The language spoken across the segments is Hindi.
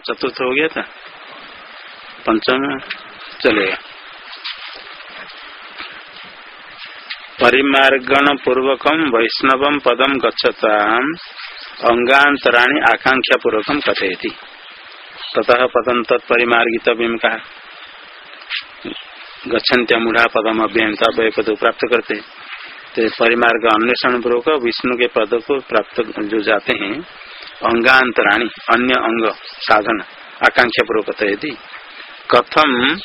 चतुर्थ हो गया था? पंचम चलेगा। परिमार्गण पूर्वकम वैष्णव पदम गच्छता अंगांतराणी आकांक्षा पूर्वकम कथयति। ततः पदम तत्परिमार्गितव्यम कहा गच्छन्त्या पदम अभ्ययन अभय पद प्राप्त करते। तो परिमार्ग अन्वेषण पूर्वक विष्णु के पद को प्राप्त जो जाते हैं अंगांतराणी अन्य अंग साधन आकांक्षा पूर्वक कथम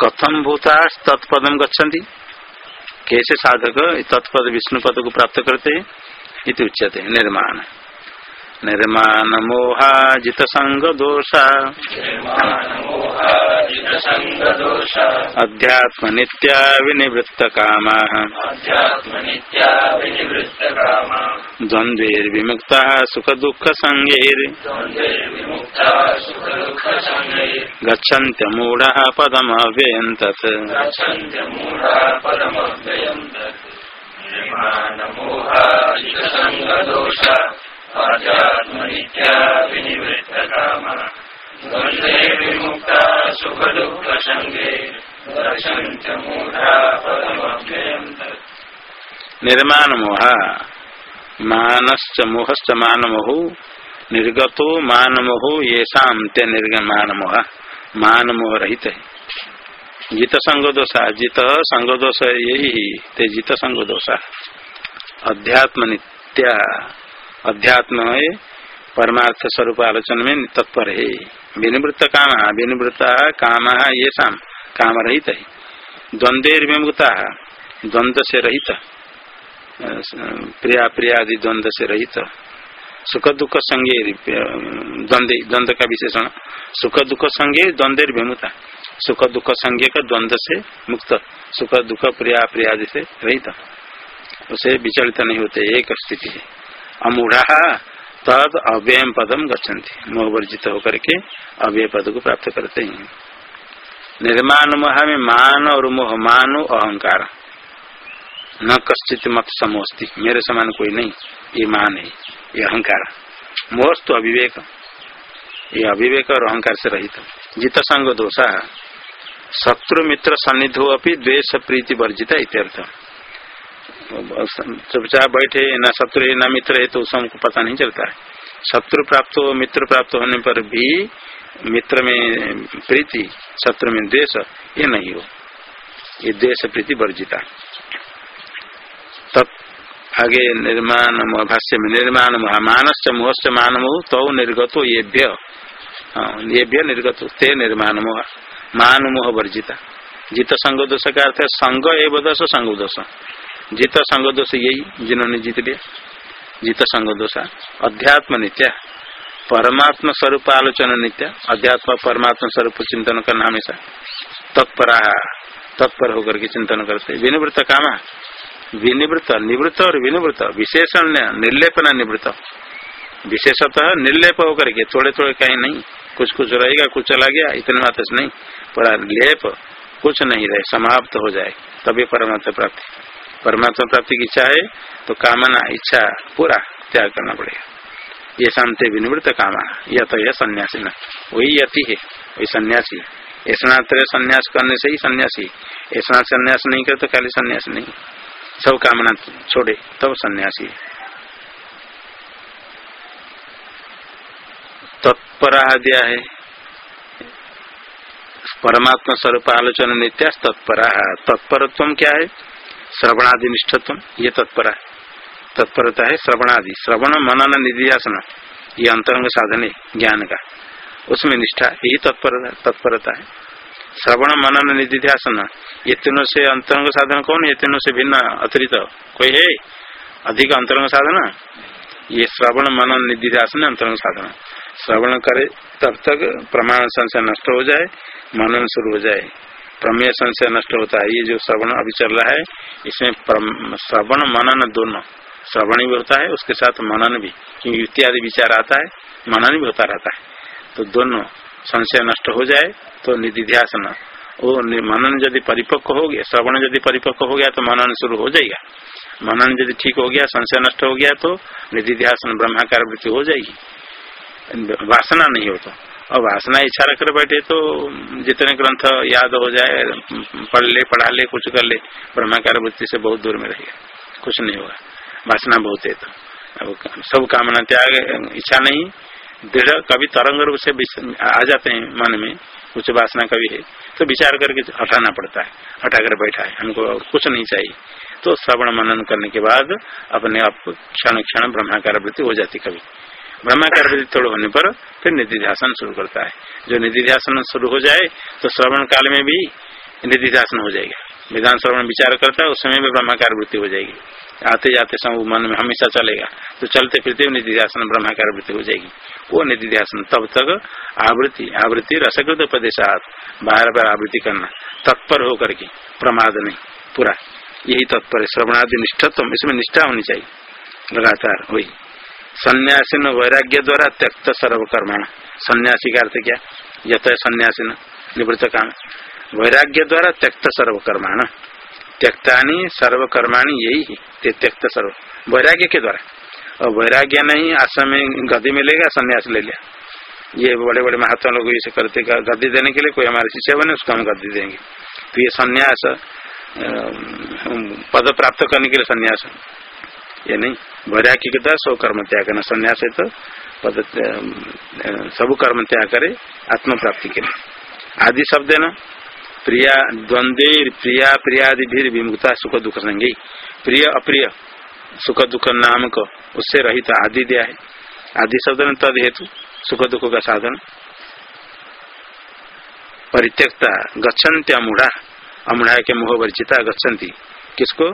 कथम भूता तत्पदम गच्छन्ति? कैसे साधक तत्पद विष्णु पद को प्राप्त करते हैं उच्यते, निर्माण। निर्माण मोहाजित संग दोषा अध्यात्म नित्या विनिवृत्त काम द्वंद्विमुक्ता सुख दुख संगेर गच्छन्त्य मूढ़ पदम व्ययं तत् निर्माण मोह मानश्च मोहश्च मान मोह निर्गतो मान मोह ये शांत्य निर्गमान मोह मान मोह रहित है जित संग दोषा जित संग दोष यही ते जित संग दोषा अध्यात्म नित्या अध्यात्म है परमार्थ स्वरूप आलोचन में तत्पर है। विनिवृत्त काम विनिवृत्त काम ये शाम काम रहित है। द्वंद्व विमुक्ता, द्वंद्व से रहित। प्रिया प्रिया आदि द्वंद्व से रहित। सुख दुख संगे, द्वंद्व द्वंद्व का विशेषण। सुख दुख संगे, द्वंद्व विमुक्ता। सुख दुख संज्ञ का द्वंद्व से मुक्त। सुख दुख प्रिया प्रिया आदि से रहित। उसे विचलित नहीं होते, एक स्थिति है। अमूढ़ा तद अव्यय पदम गच्छन्ति। मोहवर्जित होकर के अव्यय पद को प्राप्त करते हैं। निर्माण मोह में मान और मोह मानो अहंकार। न कश्चित मत समोस्ती मेरे समान कोई नहीं। ये मान है। ये अहंकार। मोह तो अविवेक। ये अविवेक और अहंकार से रहित। जित संग दोषा शत्रु मित्र सन्निधो अपनी द्वेष प्रीति वर्जित इत्यर्थ। चुपचाप बैठे, न शत्रु है न मित्र है तो उसको पता नहीं चलता है। शत्रु प्राप्त हो, मित्र प्राप्त होने पर भी मित्र में प्रीति, शत्रु में द्वेष, ये नहीं हो। ये द्वेष प्रीति वर्जिता। तब आगे निर्माण, भाष्य में निर्माण मानस मोहश्च मान मोह तो निर्गतो ये भ्य ये भ्य निर्गत, ते निर्माण, मोह मान मोह वर्जिता। जित संग दोष का अर्थ है, संग एवं दोष संग दोष। जीत संग दोष यही, जिन्होंने जीत लिया। जीत संग दोषा, अध्यात्म नित्य, परमात्मा स्वरूप आलोचना नित्य, अध्यात्म परमात्मा स्वरूप चिंतन करना हमेशा। तत्परा तत्पर होकर के चिंतन करते। विनिवृत्त काम विनिवृत्त, निवृत्त और विनिवृत्त, विशेषण निर्लेपना निवृत्त। विशेषतः निर्लेप होकर के थोड़े थोड़े कहीं नहीं। कुछ कुछ रहेगा, कुछ चला गया, इतने मात्र नहीं। पर लेप कुछ नहीं रहे, समाप्त हो जाए, तभी परमात्मा प्राप्ति। परमात्मा प्राप्ति की इच्छा है तो कामना, इच्छा पूरा त्याग करना पड़ेगा। ये शांति विनिवृत्त कामना, यह तो यह सन्यासी न, वही यति है, वही सन्यासी स्नात्र संन्यास करने से ही सन्यासी स्नात संन्यास नहीं करे तो खाली सन्यास नहीं सब कामना छोड़े, तब तो सन्यासी तत्परा दिया है। परमात्मा स्वरूप आलोचना नित्या तत्परा, तत्परत्व क्या है? श्रवणादि निष्ठत्व, ये तत्परा तत्परता है श्रवणादि। श्रवण मनन निधियासन ये अंतरंग साधन है ज्ञान का। उसमें निष्ठा, यही तत्परता तत्परता है। श्रवण मनन निधिध्यासन, ये तीनों से अंतरंग साधन कौन? ये तीनों से भिन्न, अतिरिक्त कोई है? अधिक अंतरंग साधन? ये श्रवण मनन निधिध्यासन, अंतरंग साधन। श्रवण करे तब तक प्रमाण संशय नष्ट हो जाए, मनन शुरू हो जाए। प्रमेय संशय नष्ट होता है। ये जो श्रवण अभी चल रहा है, इसमें श्रवण मनन दोनों, श्रवण भी होता है, उसके साथ मनन भी, क्योंकि इत्यादि विचार आता है, मनन भी होता रहता है। तो दोनों संशय नष्ट हो जाए तो निधिध्यासन, वो मनन यदि परिपक्व हो गया, श्रवण यदि परिपक्व हो गया तो मनन शुरू हो जाएगा। मनन यदि ठीक हो गया, संशय नष्ट हो गया तो निधिध्यासन ब्रह्माकार वृत्ति हो जाएगी। वासना नहीं हो तो। और वासना इच्छा रख बैठे तो जितने ग्रंथ याद हो जाए, पढ़ ले, पढ़ा ले, कुछ कर ले ब्रह्माकार वृत्ति से बहुत दूर में रहेगा कुछ नहीं होगा वासना बहुत है तो। अब सब कामना त्याग, इच्छा नहीं। दृढ़, कभी तरंग रूप से आ जाते हैं मन में कुछ वासना कभी है तो विचार करके हटाना पड़ता है हटा कर बैठा है। हमको कुछ नहीं चाहिए। तो श्रवण मनन करने के बाद अपने आप क्षण क्षण ब्रह्माकार वृत्ति हो जाती कभी। ब्रह्माकार थोड़ा होने पर फिर निधिध्यासन शुरू करता है। जो निधिध्यासन शुरू हो जाए तो श्रवण काल में भी निधि निधिध्यासन हो जाएगा। विधान श्रवण विचार करता है, उस समय में ब्रह्माकार वृत्ति हो जाएगी। आते जाते समय मन में हमेशा चलेगा। तो चलते फिरते निधिध्यासन ब्रह्माकार वृत्ति हो जाएगी। वो निधि निधिध्यासन तब तक आवृत्ति आवृत्ति रसकृत उपदेशात बार बार आवृत्ति करना। तत्पर होकर के प्रमाद नहीं, पूरा। यही तत्पर है। श्रवणादि निष्ठत्व इसमें निष्ठा होनी चाहिए। लगातार वही। सन्यासी वैराग्य द्वारा त्यक्त सर्वकर्माण। सन्यासी का अर्थ क्या? यथ सन्यासी निवृत्त काम। वैराग्य द्वारा त्यक्त सर्वकर्माण। त्यक्तानी सर्वकर्माणी यही ते त्यक्त सर्व। वैराग्य के द्वारा? और वैराग्य नहीं आश्रम में गद्दी मिलेगा, सन्यास ले लिया। ये बड़े बड़े महात्मा लोग इसे करते गद्दी देने के लिए कोई हमारे शिष्य बने, उसको हम गद्दी देंगे। तो ये सन्यास पद प्राप्त करने के लिए सन्यास। ये नहीं। वैराग्य के कर्म त्याग करना संन्यास है तो पद सब कर्म त्याग करे आत्म प्राप्ति के लिए। आदि शब्द है ना? प्रिया, द्वंद्वे, प्रिया, प्रियादि भी विमुक्ता, सुख, दुख संज्ञ प्रिय, अप्रिय, सुख, दुख, नाम को, उससे रहित आदि दिया है। आदि शब्द ने तद हेतु, सुख, दुख का साधन। परित्यक्ता गच्छन्त्य अमूढ़ा अमूढ़ा के मोह वर्जिता गच्छन्ति। किसको?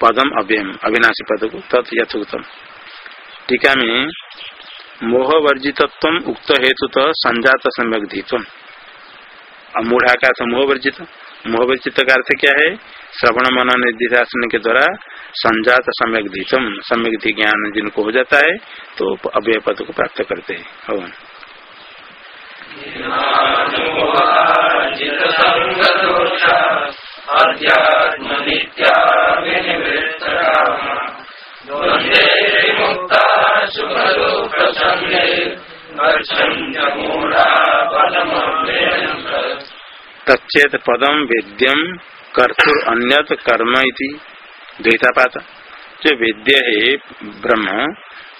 पदम अव्ययम अविनाशी पद को तत् यथोक्तम। टीका में मोह वर्जितत्व उक्त हेतु तो संजात सम्यक धीत्व अमूढ़ा का था मोह वर्जित मोह वर्जित का अर्थ क्या है? श्रवण मन निर्दिशासन के द्वारा संजात सम्यक धीतम। सम्यक ज्ञान जिनको हो जाता है तो अव्यय पद को प्राप्त करते हैं। तच्चेत पदम वेद्यम कर्तुर अन्यत कर्म इति। द्वैतापात। जो वेद्य है ब्रह्म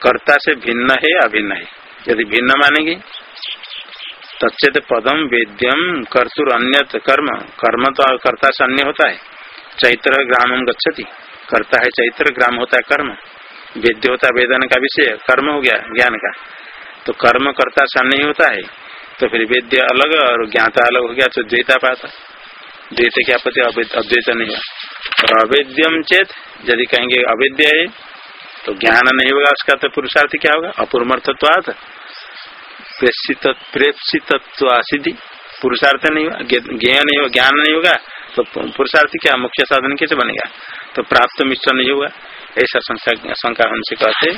कर्ता से भिन्न है अभिन्न है यदि भिन्न मानेगी? तच्चेत पदम वेद्यम कर्तुर अन्य कर्म कर्म तो कर्ता से अन्य होता है चैत्र ग्राम गच्छति। करता है चैत्र, ग्राम होता है कर्म। वेद्य होता है वेदन का विषय, कर्म हो गया, ज्ञान का। तो कर्म करता से नहीं होता है। तो फिर वेद्य अलग और ज्ञाता अलग हो गया तो द्वैता पाता द्वैत क्या पति अद्वैत नहीं हुआ अवेद्यम चेत, यदि कहेंगे अवेद्य है तो ज्ञान नहीं होगा उसका तो पुरुषार्थ क्या होगा? अपूर्मर्थत्वाद प्रेषित प्रेषित सिद्धि पुरुषार्थ नहीं होगा ज्ञान नहीं होगा ज्ञान नहीं होगा तो पुरुषार्थ क्या? मुख्य साधन कैसे बनेगा? तो प्राप्त मिश्र नहीं होगा ऐसा शंका हमसे कहते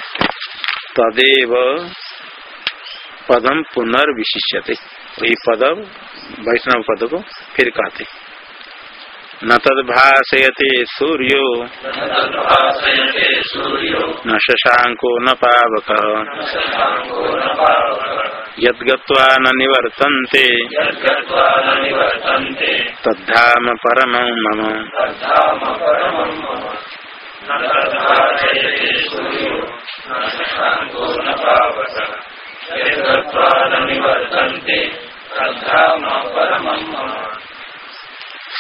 तदेव पदम पुनर्विशिष्यते। वही पद, वैष्णव पद को फिर कहते न तद भाषयते सूर्यो। न शशांको न पावक। यद्गत्वा न निवर्तन्ते। तद्धाम परमं मम।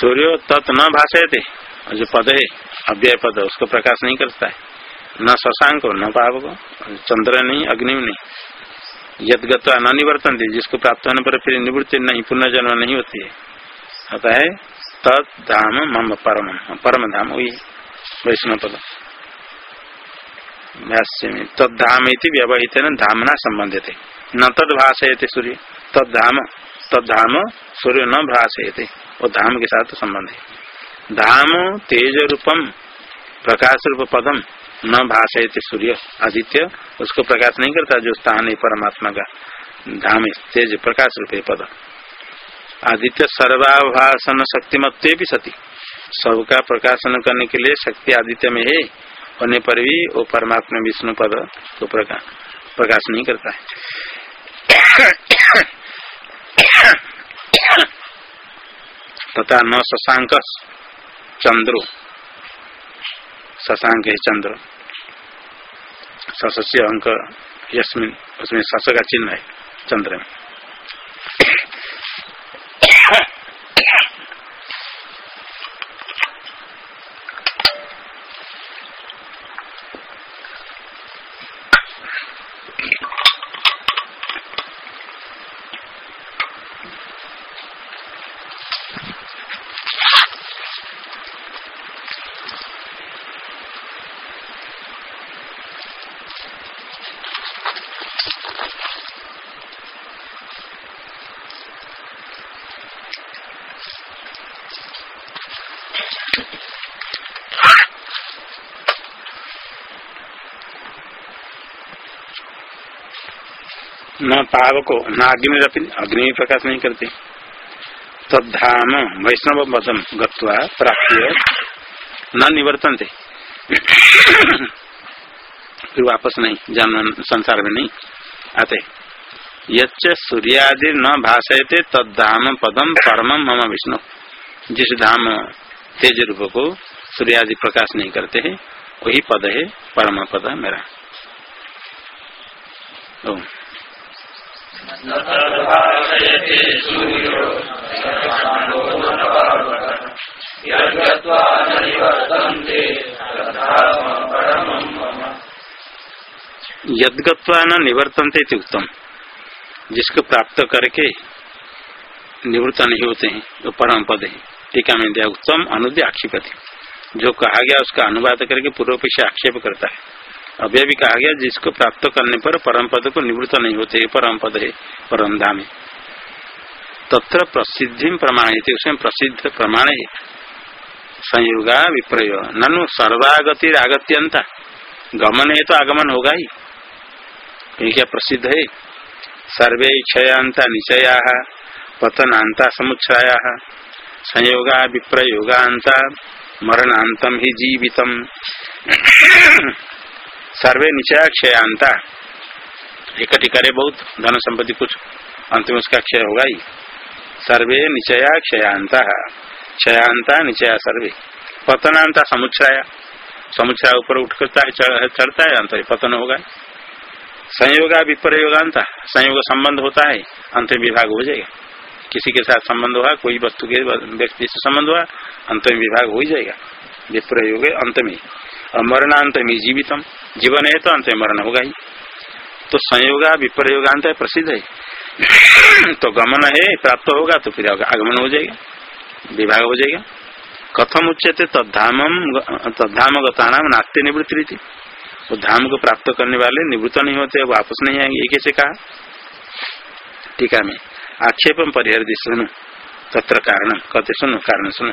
सूर्यो तत् न भाषयते जो पद है अव्यय पद उसको प्रकाश नहीं करता है। न शशांक न पाप को चंद्र नहीं अग्नि नहीं। यदगत्वा न निवर्तन जिसको प्राप्त होने पर फिर निवृत्ति नहीं, पुनर्जन्म नहीं होती है। होता है तत्म मम परम परम धाम वही वैष्णव पद भाष्य में तद्धाम व्यवहित धामना संबंधित न तद भाषयते सूर्य तद्धाम तद्धाम सूर्य न भाषयते। वो धाम के साथ संबंध है। धाम तेज रूपम प्रकाश रूप पदम न भाषयते सूर्य आदित्य, उसको प्रकाश नहीं करता जो स्थान है परमात्मा का धाम तेज प्रकाश रूपे पद। आदित्य सर्वाभाषण शक्ति मत भी सती। सबका प्रकाशन करने के लिए शक्ति आदित्य में है, होने पर भी वो परमात्मा विष्णु पद को प्रकाश नहीं करता है। तथा न शशांक, चंद्रो। शशांक है चंद्र। सस्य अंक यस्मिन उसमें सस का चिन्ह है चंद्र में न पावको न अग्नि अग्नि प्रकाश नहीं करते। तद्धाम वैष्णव पदम गत्वा न निवर्तन थे फिर वापस नहीं, जन्म संसार में नहीं आते। यच्च सूर्यादि न भाषयते, तद्धाम पदम परम मम विष्णु। जिस धाम तेज रूप को सूर्यादि प्रकाश नहीं करते है, वही पद है परम पद मेरा। ओम। यदगत्वा न निवर्तनते उत्तम जिसको प्राप्त करके निवृत्त नहीं होते हैं, वो परम पद है। टीका में दिया उत्तम अनुदय आक्षेपति जो कहा गया उसका अनुवाद करके पूर्व पीछे आक्षेप करता है। अभी भी कहा गया, जिसको प्राप्त करने पर परम पद को निवृत्त नहीं होते परम पद है, परम धाम है। तत्र प्रसिद्धि प्रमाणित उसमें प्रसिद्ध प्रमाण है। संयोगा विप्रय, ननु सर्वागति आगत्यंता गमन है तो आगमन होगा ही। क्या प्रसिद्ध है? सर्वे क्षयांता निचया पतनाता समुच्छाया, संयोगा विप्रयोगांता मरणांतम ही जीवितम। सर्वे निचय क्षयांता इकट्ठी करे बहुत धन संपत्ति कुछ अंत में उसका क्षय होगा ही। सर्वे निचया क्षयांता क्षयांता निचया सर्वे। पतनांता समुच्छाया समुच्छाया ऊपर उठ करता है, चढ़ता है, अंत पतन होगा। संयोगा विप्रयोगांता संयोग संबंध होता है, अंत विभाग हो जाएगा। किसी के साथ संबंध हुआ, कोई वस्तु के व्यक्ति से संबंध हुआ, अंत में विभाग हो ही जाएगा। विप्रयोग अंत में। मरणांत में जीवितम। जीवन है तो अंत में मरण होगा ही तो संयोगा विप्रयोगांत प्रसिद्ध है। तो गमन है, प्राप्त होगा तो फिर आगमन हो जाएगा, विभाग हो जाएगा। कथम उच्चते तद्धाम तद्धाम गतानाम नास्ते निवृत्ति थी तो धाम को प्राप्त करने वाले निवृत्त नहीं होते वापस नहीं आएँगे ये कैसे कहा। टीका में। आक्षेप परिहर दी सुनो। तत्र कारण कहते सुनो, कारण सुनो।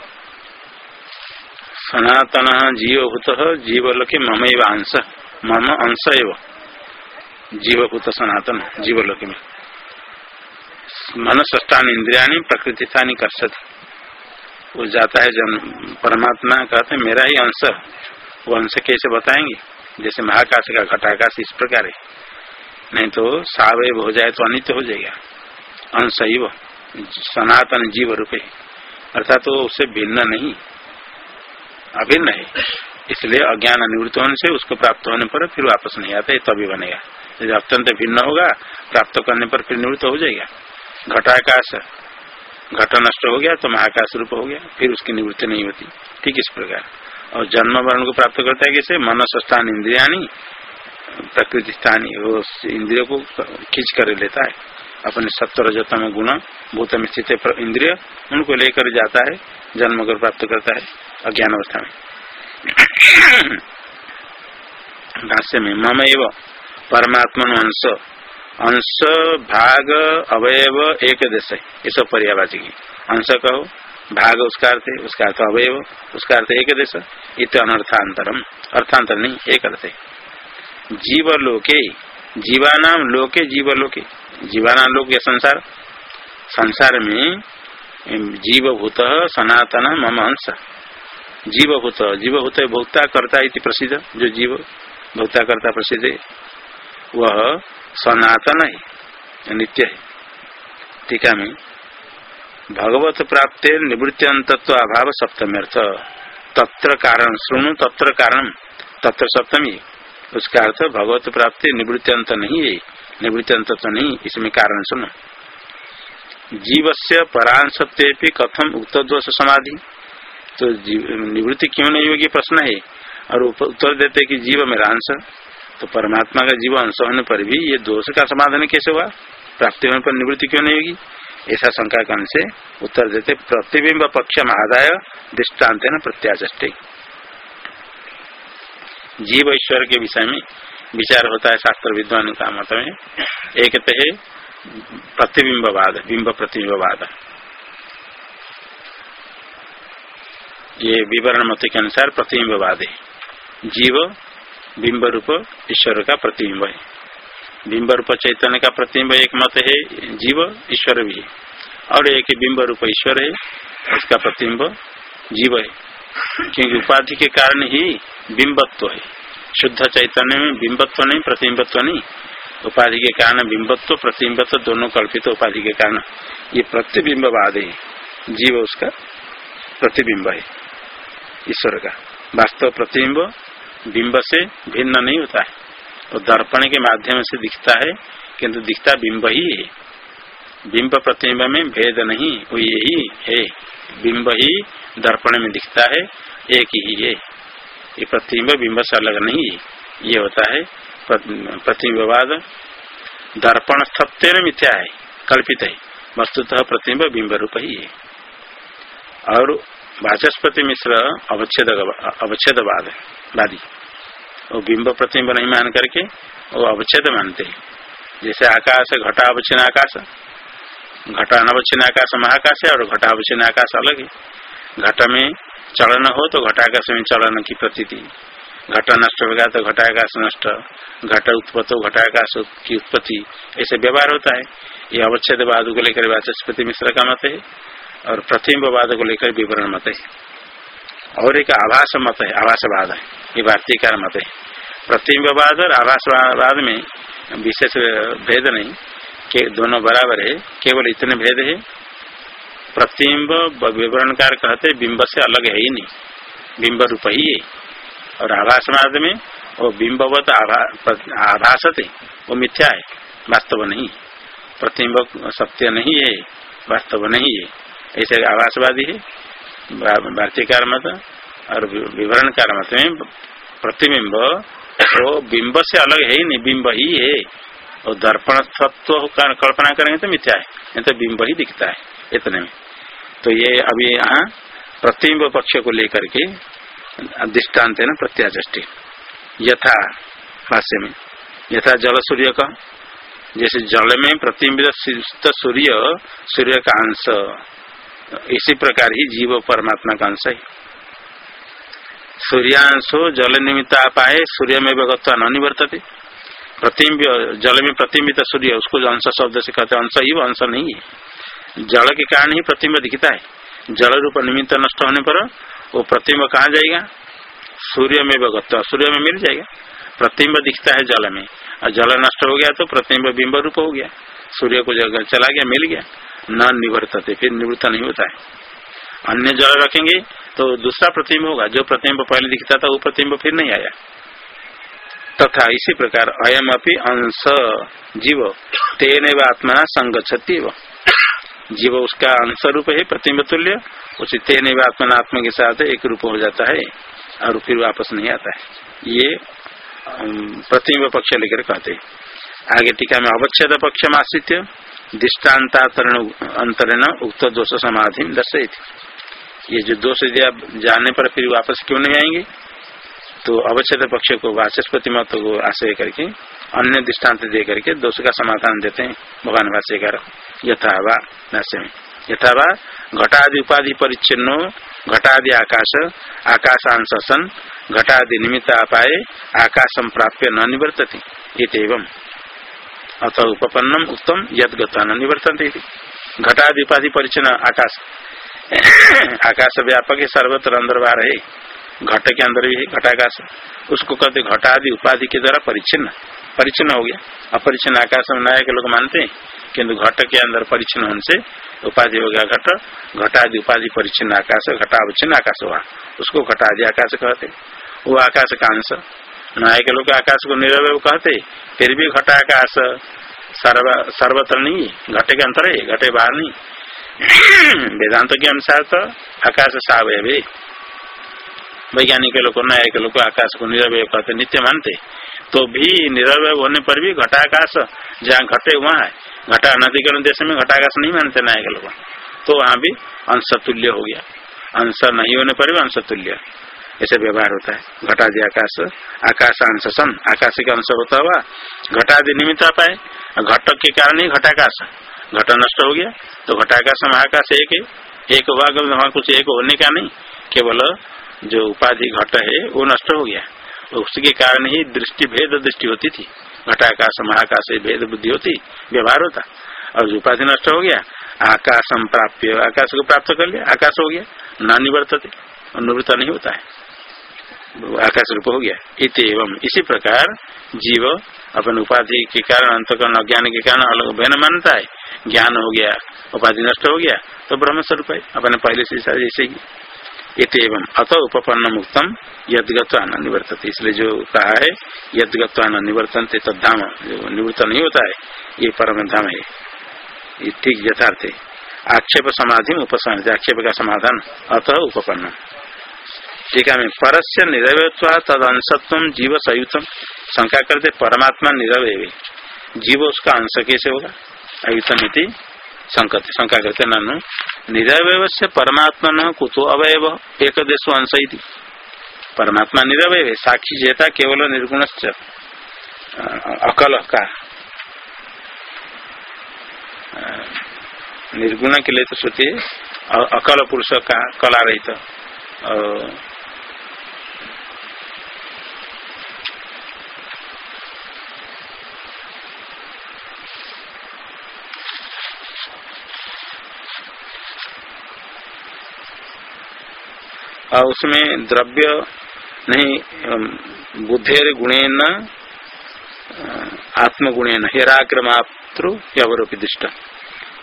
जीवभूत जीवलोके मम अंश मम अंश एव। जीवभूत सनातन, जीवलोक में। मन सष्टान इंद्रिया प्रकृति स्थानी कर वो जाता है जब परमात्मा कहते मेरा ही अंश। वो अंश कैसे बताएँगे? जैसे महाकाश का घटाकाश इस प्रकार है। नहीं तो सावय हो जाए तो अनित्य हो जाएगा। अंश ही सनातन जीव रूपे। अर्थात तो उससे भिन्न नहीं। अभिन्न है। इसलिए अज्ञान निवृत्त होने से उसको प्राप्त होने पर फिर वापस नहीं आता है तभी बनेगा। यदि अत्यंत भिन्न होगा, प्राप्त करने पर फिर निवृत्त हो जाएगा। घटाकाश, घट नष्ट हो गया तो महाकाश रूप हो गया, फिर उसकी निवृत्ति नहीं होती। ठीक इस प्रकार। और जन्म वर्ण को प्राप्त करता है कैसे? मन स्थान इंद्रिया प्रकृति स्थानीय इंद्रियों को खींच कर लेता है। अपने सत्तर रजतम गुण, भूत में स्थित इंद्रिय, उनको लेकर जाता है, जन्म को प्राप्त करता है, अज्ञान अवस्था में। भाष्य में मम एव परमात्मन अंश। अंश भाग अवयव एक देश। है ये सब पर्यावाची की। अंश कहो, भाग उसका अर्थ है, उसका अर्थ अवयव, उसका अर्थ एक देश, इत अनर्थांतरम। अर्थांतर नहीं, एक अर्थ है। जीव लोके जीवानाम लोके जीव लोके जीवानाम लोक संसार? संसार में जीवभूत सनातन मम अंश। जीवभूत जीवभूत भोक्ता करता इति प्रसिद्ध, जो जीव, भोक्ता करता प्रसिद्ध है। वह सनातन है नित्य है। टीका में, भगवत प्राप्त निवृत्ति तत्व अभाव सप्तम्यर्थ। तत्र कारण, सुनो तत्र कारण। तत्र सप्तमी। उसका अर्थ, भगवत प्राप्ति निवृत्ति अंत नहीं है। निवृत्ति अंत तो नहीं, इसमें कारण सुनो। जीव से परांशत्व कथम उक्त दोष समाधि। तो निवृत्ति क्यों नहीं होगी, प्रश्न है। और उत्तर देते कि जीव मेरा अंश तो परमात्मा का जीव अंश होने पर भी ये दोष का समाधान कैसे हुआ? प्राप्ति होने पर निवृत्ति क्यों नहीं होगी? ऐसा शंका करने से उत्तर देते, प्रतिबिंब पक्ष में दृष्टांत न जीव ईश्वर के विषय में विचार होता है शास्त्र विद्वान का मत में। एक तो है प्रतिबिंबवाद, बिंब प्रतिबिंबवाद। ये विवरण मत के अनुसार प्रतिबिंबवाद है। जीव, बिंब रूप, ईश्वर का प्रतिबिंब है। बिंब रूप चैतन्य का प्रतिबिंब एक मत है, जीव, ईश्वर भी है। और एक बिंब रूप ईश्वर है, उसका प्रतिबिंब जीव है। क्योंकि उपाधि के कारण ही बिंबत्व है। शुद्ध चैतन्य में बिंबत्व नहीं, प्रतिबिंबत्व नहीं। उपाधि के कारण बिंबत्व, प्रतिबिंबत्व दोनों कल्पित उपाधि के कारण। ये प्रतिबिंबवाद है। जीव उसका प्रतिबिंब है। ईश्वर का। वास्तव प्रतिबिंब बिंब से भिन्न नहीं होता है। तो दर्पण के माध्यम से दिखता है, किंतु दिखता बिंब ही है। बिंब प्रतिबिंब में भेद नहीं, वो यही है। बिंब ही दर्पण में दिखता है, एक ही है। ये प्रतिबिंब बिंब से अलग नहीं ये होता है प्रतिबिंबवाद दर्पण सत्य मिथ्या है, कल्पित है। वस्तुतः प्रतिबिंब बिंब रूप ही है। और वाचस्पति मिश्र अवच्छेद, अवच्छेदवाद वादी। वो बिंब प्रतिबिंब नहीं मान करके वो अवच्छेद मानते हैं। जैसे आकाश घटा अवच्छिन्न आकाश, घटा अनवच्छिन्न आकाश महाकाश है और घटा अवच्छिन्न आकाश अलग है। घट में चलन हो तो घटाकाश में चलन की प्रतीति। घट नष्ट होगा तो घटाकाश नष्ट घट उत्पत्त हो घटाकाश की उत्पत्ति। ऐसे व्यवहार होता है। ये अवच्छेदवाद को लेकर वाचस्पति मिश्र का मत है और प्रतिम्बवाद को लेकर विवरण मत है। और एक आभास मत है, आभासवाद है। ये भारतीय मत है। प्रतिम्बवाद और आभासवाद में विशेष भेद नहीं। के दोनों बराबर है। केवल इतने भेद है प्रतिम्ब विवरणकार कहते बिंब से अलग है ही नहीं। बिंब रूप ही है। और आभासवाद में वो बिंबवत आभास वो मिथ्या है, वास्तव नहीं। प्रतिम्ब सत्य नहीं है, वास्तव नहीं है। ऐसे आवासवादी है भारतीय मत और विवरण कार मत में प्रतिबिंब वो बिंब से अलग है ही नहीं, बिंब ही है। और दर्पण तत्व कल्पना करेंगे तो मिथ्या है, नहीं तो बिंब ही दिखता है। इतने। में तो ये अभी यहाँ प्रतिम्ब पक्ष को लेकर के दृष्टांत है ना प्रत्याचष्टि यथा भाष्य में। यथा जल सूर्य का। जैसे जल में प्रतिबिंबित सूर्य सूर्य का अंश। इसी प्रकार ही जीव परमात्मा का अंश है। सूर्यांशो जल निमित्त पाए सूर्य में भगवत्ता न निवर्तते। प्रतिम्ब जल में प्रतिम्बित सूर्य, उसको अंश शब्द से कहते अंश ही वो अंश नहीं है। जल के कारण ही प्रतिम्ब दिखता है। जल रूप निमित्त नष्ट होने पर वो प्रतिम्ब कहाँ जाएगा? सूर्य में भगवत्ता सूर्य में मिल जाएगा। प्रतिम्ब दिखता है जल में। और जल नष्ट हो गया तो प्रतिम्ब बिंब रूप हो गया। सूर्य को जगह चला गया, मिल गया। न निवर्तते, फिर निवृत्त नहीं होता है। अन्य जल रखेंगे तो दूसरा प्रतिम्ब होगा। जो प्रतिम्ब पहले दिखता था, वो प्रतिम्ब फिर नहीं आया। तथा इसी प्रकार अयम अपनी अंश जीव तेन आत्मा संगछती जीव उसका अंश रूप है प्रतिम्ब तुल्य उसी तेन आत्मा आत्मा के साथ एक रूप हो जाता है और फिर वापस नहीं आता है। ये प्रतिम्ब पक्ष लेकर कहते हैं। आगे टीका में अवच्छेद पक्ष में आश्रित दृष्टान्तरण अंतरण, उक्त दोष समाधि दर्शे ये जो दोष दिया जाने पर फिर वापस क्यों नहीं आएँगे? तो अवच्छेद पक्ष को, वाचस्पति मत को आश्रय करके, अन्य दृष्टांत दे करके दोष का समाधान देते हैं भगवान भाष्यकार यथावा भाष्य में यथावा घटादि उपाधि परिच्छिन्नो, घटादि आकाश आकाशांश सन घटादि निमित्त आपाए आकाशम प्राप्य न निवर्तते। अथ उपपन्नम उत्तम यद गता घटादि उपाधि परिचन्न आकाश। आकाश व्यापक सर्वत्र अंदर बार है घट के अंदर भी है घटाकाश उसको कहते घटादि उपाधि के द्वारा परिचिन्न। परिचिन्न हो गया। अपरिचिन्न आकाश में नायक लोग मानते हैं किन्तु घट के अंदर परिचिन्न होने से उपाधि हो गया घट। घटादि उपाधि परिचिन्न आकाश, घटावच्छिन्न आकाश हुआ। उसको घटादि आकाश कहते वो आकाश का अंश। नायक लोग आकाश को निरवय कहते फिर भी घटाकाश सर्वत्र नहीं घटे के अंतर है घटे बाहर नहीं। वेदांत के अनुसार तो आकाश सावय वैज्ञानिक लोग नायक लोग आकाश को निरवय कहते नित्य मानते। तो भी निरवय होने पर भी घटाकाश जहाँ घटे वहाँ है। घटा अनधिकरण देश में घटाकाश नहीं मानते नायक लोग तो वहाँ भी अंश तुल्य हो गया। अंश नहीं होने पर भी अंश तुल्य ऐसे व्यवहार होता है। घटादि आकाश आकाश अंश सन आकाश का अंश होता हुआ घटादि निमित्त आ पाए घट के कारण ही घटाकाश घट नष्ट हो गया। तो घटाकाश महाकाश एक एक हुआ वहाँ कुछ एक होने का नहीं। केवल जो उपाधि घट है, वो नष्ट हो गया। उसके कारण ही दृष्टि भेद दृष्टि होती थी। घटाकाश, महाकाश भेद बुद्धि होती, व्यवहार होता। और जो उपाधि नष्ट हो गया, आकाशम प्राप्य, आकाश को प्राप्त कर लिया, आकाश हो गया, न निवर्तते निवृत्त नहीं होता है। आकाश रूप हो गया। इत एवं इसी प्रकार जीव अपन उपाधि के कारण, अंतकरण, अज्ञान के कारण, अलग भिन्न मानता है। ज्ञान हो गया, उपाधि नष्ट हो गया तो ब्रह्म स्वरूप है। अपने पहले से जैसे एवं अत उपपन्न मुक्तम यदगत्वान निवर्तते। इसलिए जो कहा है, यदगत्वान निवर्तन तद्धाम जो निवृत्त नहीं होता है। ये परम धाम है। ये ठीक यथार्थ। है आक्षेप समाधि में उपसान आक्षेप का समाधान। अतः उपपन्न टीका में, परस्य निरवयत्व तद अंशत्व जीव सयुतम शंका करते परमात्मा निरवय जीव उसका अंश कैसे होगा? अयुतम शंका करते ननु निरवय से परमात्मा न कुतो अवयव एक देश अंश परमात्मा निरवय साक्षी जेता केवल निर्गुण अकल का निर्गुण के लिए तो सोचिए अकल पुरुष का कला रहित। तो, और उसमें द्रव्य नहीं बुद्धेर गुणेन आत्मगुणेन हेराक्रमात्र अवरोपी दृष्ट।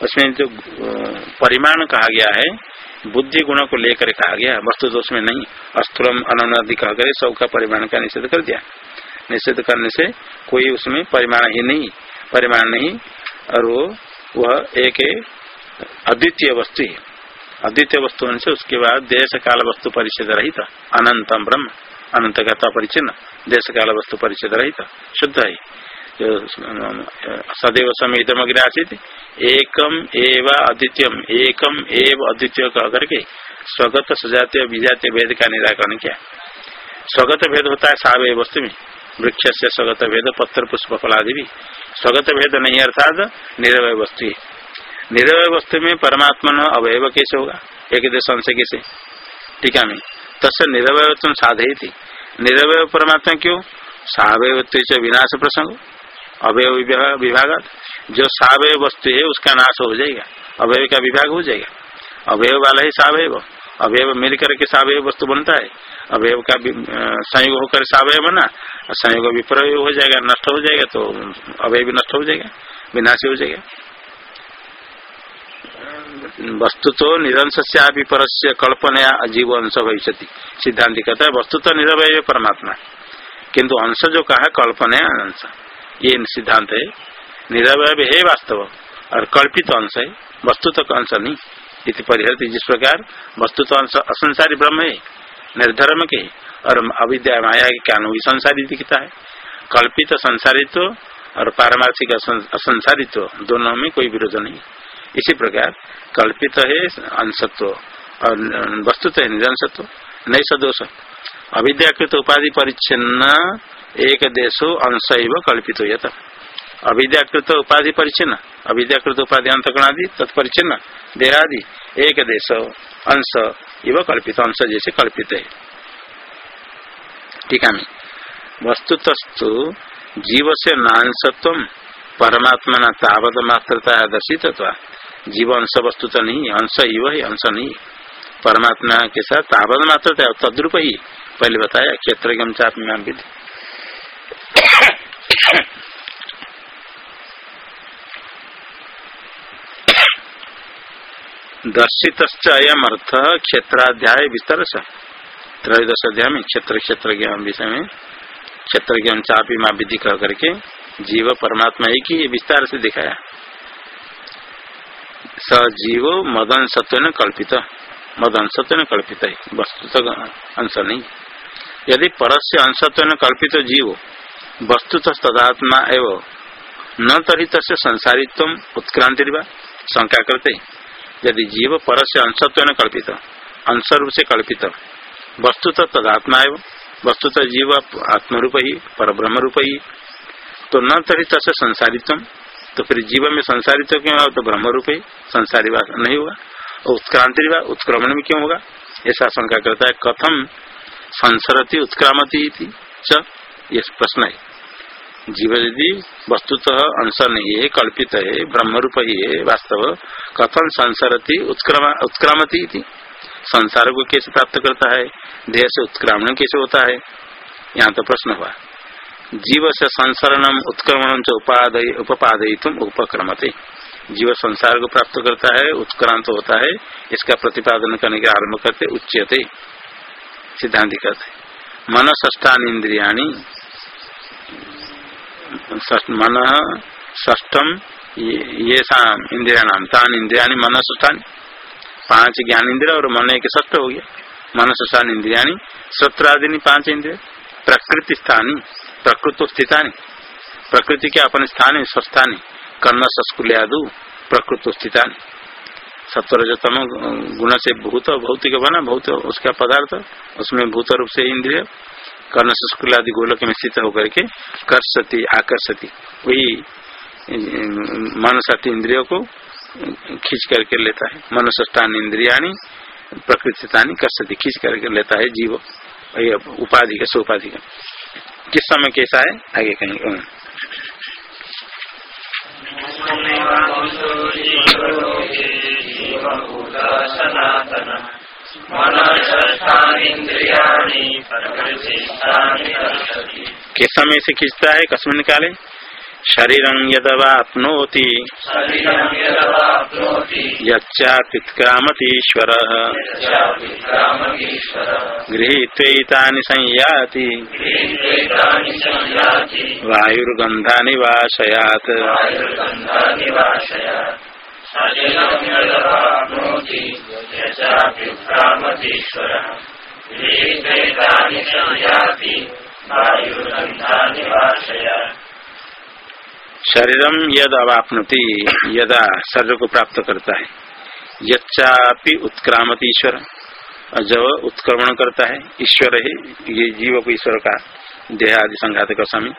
उसमें जो परिमाण कहा गया है, बुद्धि गुणों को लेकर कहा गया वस्तु दोष में नहीं, अस्त्रम अनादि कह कर सब का परिमाण का निषेध कर दिया। निषेध करने से कोई उसमें परिमाण ही नहीं, परिमाण नहीं, और वो, वह एक अद्वितीय वस्तु है। अद्वितीय वस्तु से उसके बाद देश काल वस्तु परिच्छेद रहित, अनंतम ब्रह्म अनंत का परिचिन्न देश काल वस्तु परिच्छेद रहित, शुद्ध है। सदैव समय इधम आसित एकम एव अद्वितीयम, एकम एव अद्वितीय कह करके स्वगत, सजातीय, विजातीय भेद का निराकरण किया। स्वगत भेद होता है सावे वस्तु में वृक्ष से स्वगत भेद, पत्र, पुष्प, फलादि भी। स्वगत भेद नहीं अर्थात निरवय वस्तु निरवय वस्तु में परमात्मा अवयव कैसे होगा? एक देश कैसे? टीका में तस् निरवय साधे थी निरवय परमात्मा क्यों? सावय विनाश प्रसंग। अवयव विभाग जो सावय वस्तु है, उसका नाश हो जाएगा। अवयव का विभाग हो जाएगा। अवयव वाला ही सावयव। अवयव मिल करके सावय वस्तु बनता है। अवयव का संयोग होकर सावय बना। संयोग विप्रय हो जाएगा, नष्ट हो जाएगा तो अवयव भी नष्ट हो जाएगा, विनाश हो जाएगा। वस्तु तो निरंश से पर कल्पनया अजीव अंश भविष्य सिद्धांत कहता है वस्तु तो निरवय परमात्मा। किंतु अंश जो कहा कल्पनया अंश। ये सिद्धांत है निरवय है वास्तव, और कल्पित अंश है वस्तु तक अंश नहीं। इति जिस प्रकार वस्तु तो अंश असंसारी ब्रह्म है, निर्धर्म के, और अविद्या माया के कानून संसारी दिखता है। कल्पित संसारित्व और पारमार्थिक असंसारित्व, दोनों में कोई विरोध नहीं। इसी प्रकार कल्पित है अंशत्व और वस्तु तो है निरंशत्व नहीं सदोष अविद्याकृत उपाधि परिच्छिन्न एक देशो अंश कल्पित हो अविद्याकृत उपाधि परिचिन्न अविद्याकृत उपाधि अंतकणादि तत्परिचिन्न देहादि एक देश अंश इव कल्पित, अंश जैसे कल्पित है। ठीक है। वस्तुतस्तु जीव से नांसत्व परमात्मा न तावत मात्रता दर्शित जीव अंश वस्तु तो नहीं, अंश है, अंश नहीं। परमात्मा के साथ तावत मात्रता तद्रुप ही। पहले बताया क्षेत्र में दर्शित अयम अर्थ, क्षेत्राध्याय विस्तार त्रयोदश अध्याय में क्षेत्र क्षेत्र विषय में। क्षेत्र ज्ञान चापी माँ विधि कह करके। जीव परमात्मा एक ही विस्तार से दिखाया। स जीव मदन सत्व कल्पित। मदन सत्व कल्पित है। वस्तु अंश नहीं। यदि परस्य अंशत्व कल्पित जीव, वस्तुत तदात्मा एवं, न तरी तस्य संसारित्व उत्क्रांति शंका करते। यदि जीव पर से अंशत्व न कल्पित अंश रूप से कल्पित वस्तु तो तदात्मा एवं वस्तु तो जीव आत्मरूप ही पर ब्रह्म रूप ही तो न तरी तसे संसारित्व। तो फिर जीव में संसारित्व क्यों तो ब्रह्म रूप ही संसारी नहीं होगा और उत्क्रांति उत्क्रमण में क्यों होगा? ऐसा शंका करता है, कथम संसरती उत्क्रामती ये प्रश्न है। जीव यदि वस्तुतः अंश नहीं है, कल्पित है ब्रह्म रूप ही है, वास्तव कथन संसरती उत्क्रामती संसार को कैसे प्राप्त करता है? देह से उत्क्रामण कैसे होता है? यहाँ तो प्रश्न हुआ। जीव से संसरणम उत्क्रमण उपादय उपादय तुम उपक्रमते। जीव संसार को प्राप्त करता है, उत्क्रांत होता है, इसका प्रतिपादन करने के आरंभ करते उच्चते सिद्धांत करते मन ष्ठान इंद्रियाणी। मन ष्टम ये शाम इंद्रिया नाम तान इंद्रिया मन सुष्टानी पाँच ज्ञान इंद्रिया और मन एक ष्ट हो गया। मन सुष्टान इंद्रिया सत्रादि पाँच इंद्रिया। प्रकृति स्थानी। प्रकृत स्थितानी। प्रकृति के अपने स्थान स्वस्थानी कर्ण संस्कुल्यादु प्रकृत स्थितानी। सत्वरजतम गुण से भूत, भौतिक बना, भौत उसका पदार्थ, उसमें भूत रूप से इंद्रिय। कर्ण शुष्कुल आदि गोलक में स्थित होकर के कर्षति, आकर्षति। वही मन सती इंद्रियों को खींच करके लेता है। मनुष्ठान इंद्रिया प्रकृतितानी कर्षति खींच करके लेता है जीव। उपाधि का, सोपाधि का। किस समय कैसा है आगे कहीं किस समय से खींचता है? कस्मिन काले? शरीर यदवाप्नोति। यच्चापित्क्रामतीश्वर। गृहीत्वैतानि संयाति। वायुर्गंधा निवासयात शरीरम यद अवापनति यदा शरीर को प्राप्त करता है। यच्चापि उत्क्रामति ईश्वर। जब उत्क्रमण करता है, ईश्वर है, ये जीव को ईश्वर का देह आदि संघात का समय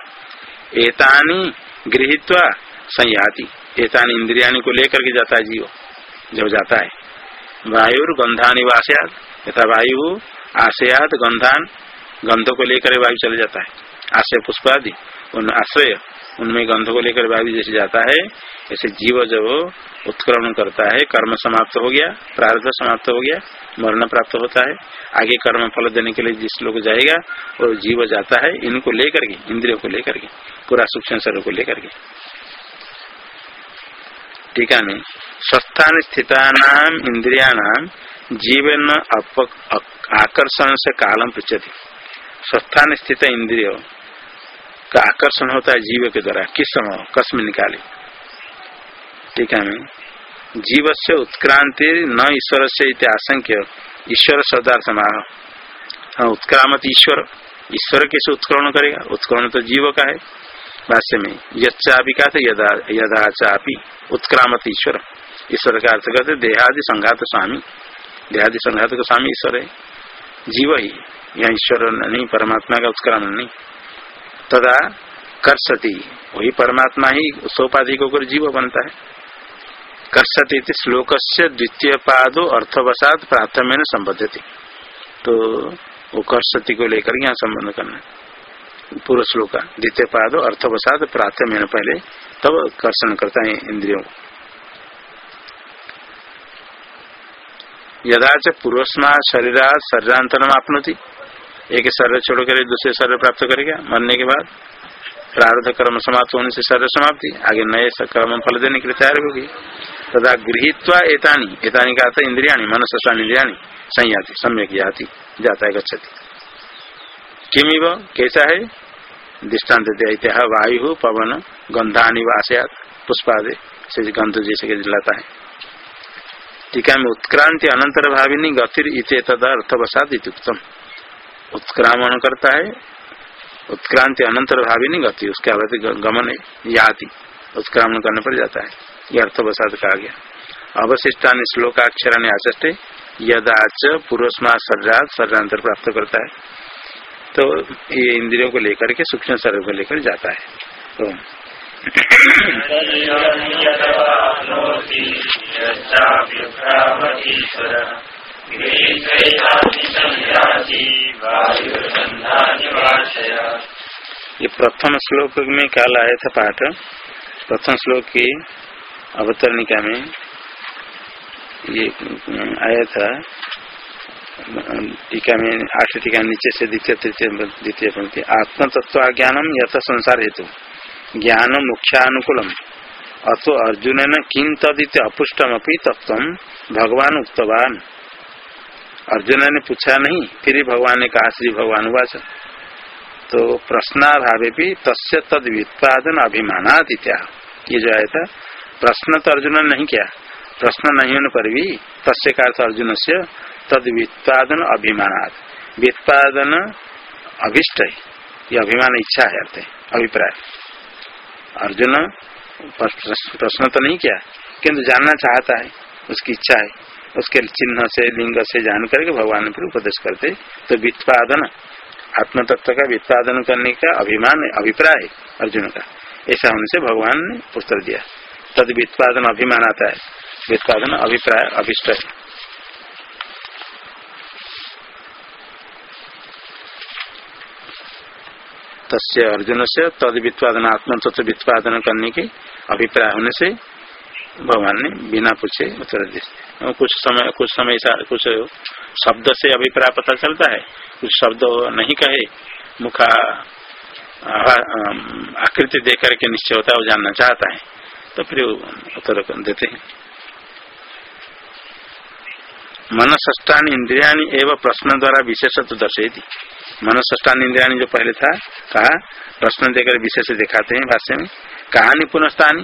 एतानी गृहित्वा संयाति। एतानी इंद्रिया को लेकर के जाता है जीव। जब जाता है वायु गंधानी यथा वायु आशयाद गंधान गंधों को लेकर वायु चले जाता है। आशय पुष्प आदि उन आश्रय। उनमें गंध को लेकर वायु जैसे जाता है, ऐसे जीव जब उत्क्रमण करता है, कर्म समाप्त हो गया प्रार्थ समाप्त हो गया, मरण प्राप्त होता है, आगे कर्म फल देने के लिए जिस लोग जाएगा, वो जीव जाता है, इनको लेकर के, इंद्रियों को लेकर के, पूरा सूक्ष्म शरीर को लेकर के। टीका में स्वस्थान स्थिता इंद्रिया नाम जीवन आकर्षण से कालम पृछति स्वस्थान स्थित इंद्रिय का आकर्षण होता है जीव के द्वारा। किस समय? कस्म निकाले। ठीक है जीव से उत्क्रांति न ईश्वर से आशंक्य ईश्वर शब्दार्थ हाँ उत्क्रामत ईश्वर। ईश्वर कैसे उत्क्रमण करेगा? उत्क्रमण तो जीव का है। भाष्य में यच्चापी का थे यदा चापी उत्क्रामत ईश्वर। ईश्वर का अर्थ करते देहादि संघात स्वामी। देहादि संघात का स्वामी ईश्वर है। जीव ही। यहाँ ईश्वर नहीं, परमात्मा का उत्क्रामण नहीं। तदा कर्षति। वही परमात्मा ही सोपाधि को जीव बनता है। कर्षति श्लोक से द्वितीय पादो अर्थवसात प्राथम संबद्धति तो वो कर्षति को लेकर यहाँ संबंध करना पूर्व श्लोक द्वितीय पादो अर्थवसात प्राथम पहले तब कर्षण करता है इंद्रियों को। यदा च पूर्वस्मा शरीरा शरीरांतरम आपनोती। एक शरीर छोड़कर दूसरे शरीर प्राप्त करेगा। मरने के बाद प्रारब्ध कर्म समाप्त होने से शरीर समाप्ति। आगे नए कर्म फल देने के लिए तैयार होगी। तथा गृहित्वा एतानी। एतानी का आता इंद्रिया मनसानी इंद्रिया संयाति, सम्यक याति जाता है गच्छति। किम कैसा है? दृष्टांत दिया वायु, पवन गंधानी वासयात पुष्पादे, से गंध जैसे के दिलाता है। टीका में उत्क्रांति अनंतर भाविनी गतिर इचे तदा अर्थवसाद उत्क्रामण करता है। उत्क्रांति अनंतर भावी नहीं गति उसके अवधि गमन याति। उत्क्रामण करने पर जाता है। यह अर्थवसाद कहा गया। अवशिष्टान श्लोकाक्षर ने आचष्टे यदाच पूर्वस्मा सर्रात सर्रांतर प्राप्त करता है। तो ये इंद्रियों को लेकर के, सूक्ष्म शरीर को लेकर जाता है। तो ये प्रथम श्लोक में क्या लाया था पाठ? प्रथम श्लोक की अवतरणिका में ये आया था। टीका में, आठ टीका नीचे से द्वितीय, तृतीय, द्वितीय पंक्ति। आत्म तत्व ज्ञानम यथ संसार हेतु। ज्ञान मुख्यानुकूलम अतो अर्जुन न किम तदित अपुष्टम तत्व भगवान उक्तवान। अर्जुन ने पूछा, नहीं, फिर भगवान ने कहा, श्री भगवान वाच तो प्रश्नाभावे भी तस्य तद व्युत्पादन अभिमानात इत्या। ये जो आया था, प्रश्न तो अर्जुन ने नहीं किया। प्रश्न नहीं होने पर भी तस्य का अर्जुन से तद व्युत्पादन अभिमानात। व्युत्पादन अभिष्ट है। ये अभिमान इच्छा है अर्थ, अभिप्राय। अर्जुन प्रश्न तो नहीं किया, किंतु जानना चाहता है, उसकी इच्छा है। उसके चिन्ह से, लिंग से जान करके भगवान फिर उपदेश करते तो वित्पादन आत्म तत्व का वित्पादन करने का अभिमान, अभिप्राय अर्जुन का। ऐसा होने से भगवान ने उत्तर दिया। तद वित्पादन अभिमान आता है। वित्पादन अभिप्राय, अभिष्ट। तस्य अर्जुन से तद वित्पादन आत्म तत्व वित्पादन करने के अभिप्राय होने से भगवान ने बिना पूछे उत्तर दिए कुछ समय कुछ समय कुछ शब्द से अभिप्राय पता चलता है। कुछ शब्द नहीं कहे, मुखा आकृति देख करके निश्चय होता है वो जानना चाहता है। तो फिर उत्तर देते हैं। मनष्टान इंद्रिया एवं प्रश्न द्वारा विशेषत्व दर्शेती मनष्टान इंद्रिया जो पहले था, कहा, प्रश्न देकर विशेष दिखाते हैं भाष्य में। कहानी पुनस्तानी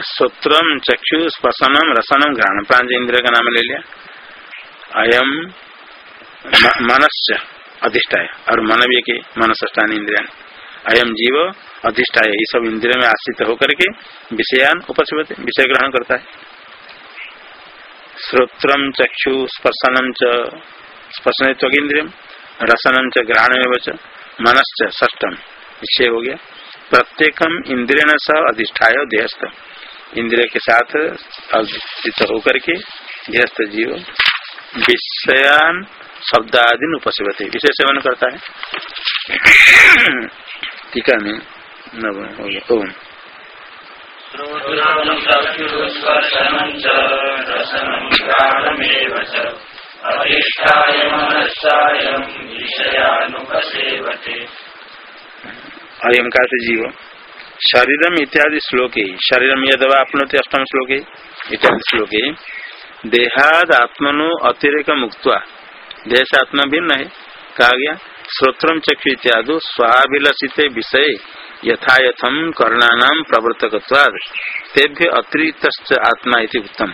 सूत्रम चक्षु स्पर्शनम रसनम घ्राण। प्रांज इंद्र का नाम ले लिया। अयम मनस्य अधिष्ठाय। और मन भी के मनस्थान इंद्रिया अयम जीव अधिष्ठाय। ये सब इंद्रिय में आश्रित होकर के विषयान उपस्थित, विषय ग्रहण करता है। श्रोत्रम चक्षु स्पर्शनम च, स्पर्शन त्वगिंद्रियम रसनम च ग्रहण में ष्टम विषय हो गया। प्रत्येकम इंद्रिय सह अधिष्ठाय देहस्थ। इंद्रिय के साथ अधिष्ठित होकर के देहस्थ जीव विषयान शब्द आदि उपसेवते विषय सेवन करता है। टीका में ओम। अधिष्ठाय अयम का जीव शरीरम इत्यादि श्लोक शरीरम यदवा आपनोते अष्टम श्लोक इत्यादि श्लोक देहाद आत्मनो अतिरेक मुक्त से आत्मा भिन्न है कहा गया श्रोत्रम चक्षु इत्यादि स्वाभिलषित विषय यथायथम कर्णानाम प्रवर्तक तेभ्य अतिरिक्त आत्मा इति उत्तम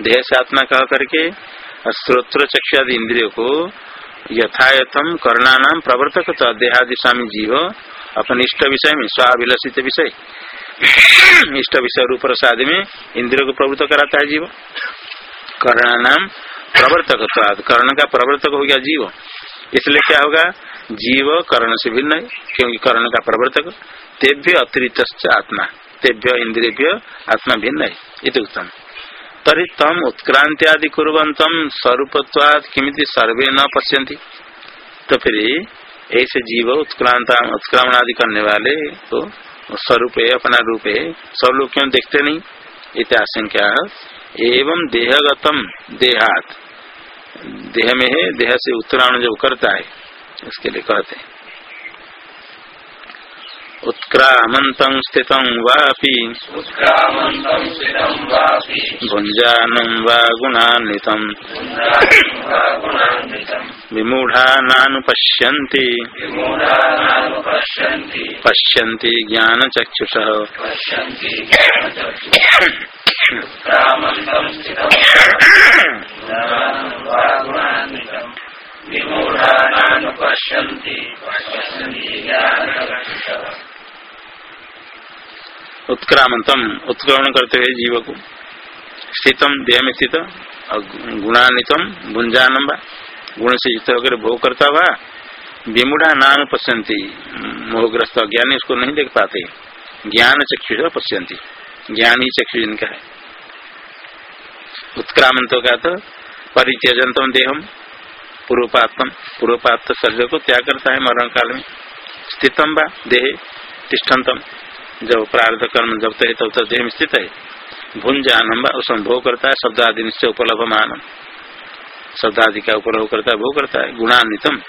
से आत्मा कह करके स्त्रोत्र चक्षु आदि इंद्रियों को यथायथम कर्णानाम प्रवर्तक देहादि स्वामी जीव अपने इष्ट विषय में स्वाभिलषित विषय। इष्ट विषय रूप प्रसाद में इंद्रियों को प्रवृत्त कराता है जीव। कर्णानाम प्रवर्तक कर्ण का प्रवर्तक हो गया जीव। इसलिए क्या होगा? जीव कर्ण से भिन्न है, क्योंकि कर्ण का प्रवर्तक तेभ्य अतिरिक्त आत्मा। तेभ्य इंद्रिय आत्मा भिन्न है। उत्तम। तरी तम उत्क्रांति आदि कुरंतम स्वरूपत्वाद किमित सर्वे न पश्यंती तो फिर ऐसे जीव उत्क्रांत उत्क्रामण आदि करने वाले तो स्वरूप है अपना रूप है सब लोग क्यों देखते नहीं? इतिहासंख्या एवं देहगतम देहात। देह में है देह से उत्क्रामण जो करता है उसके लिए कहते हैं। उत्क्रामंत स्थित वापी। भुंजानं वा गुणान्वित विमूढ़ानुपश्यन्ति पश्यन्ति ज्ञानचक्षुष। उत्क्रामंतम उत्क्रमण करते हुए जीव को स्थितम देह में स्थित गुणान्वितम भुंजानम गुण से युक्त होकर भोग करता हुआ विमुढ़ा नान पश्यंती मोहग्रस्त ज्ञानी उसको नहीं देख पाते। ज्ञान चक्षु पश्यंती ज्ञान ही चक्षु जिनका है। उत्क्रामंत का तो परित्यजंतम देहम पूर्वपातम पूर्वपात शरीर को त्याग करता है मरण काल में। स्थितम व देह तिष्ठतम जब प्रार्थ कर्म जब तक तब तक देह में स्थित है। भुंजानम उसमें भोग करता है शब्द आदि निश्चय उपलब्ध मान शब्द आदि का उपलब्ध करता है भोग करता है। गुणान्वितम।